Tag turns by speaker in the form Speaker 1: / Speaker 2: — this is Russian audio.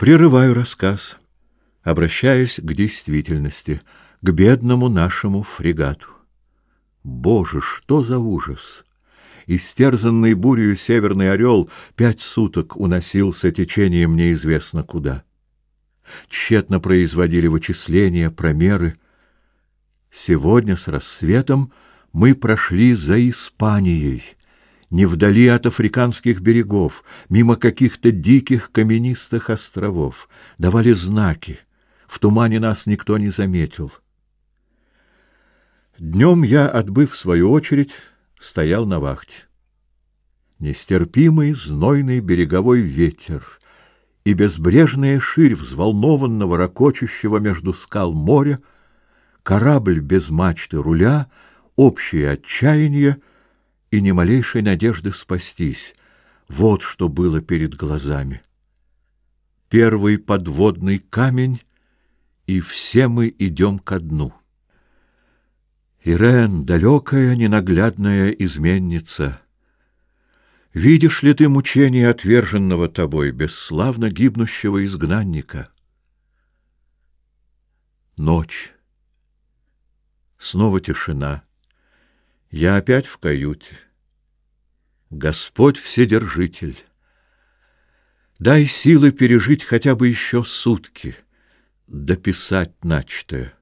Speaker 1: Прерываю рассказ, обращаясь к действительности, к бедному нашему фрегату. Боже, что за ужас! Истерзанный бурью Северный Орел пять суток уносился течением неизвестно куда. Тщетно производили вычисления, промеры. Сегодня с рассветом мы прошли за Испанией — не вдали от африканских берегов, мимо каких-то диких каменистых островов, давали знаки. В тумане нас никто не заметил. Днем я, отбыв свою очередь, стоял на вахте. Нестерпимый знойный береговой ветер и безбрежная ширь взволнованного ракочущего между скал моря, корабль без мачты руля, общее отчаяние — и ни малейшей надежды спастись. Вот что было перед глазами. Первый подводный камень, и все мы идем ко дну. Ирен, далекая, ненаглядная изменница, видишь ли ты мучение отверженного тобой, бесславно гибнущего изгнанника? Ночь. Снова тишина. Я опять в каюте. Господь Вседержитель, дай силы пережить хотя бы еще сутки, дописать начатое.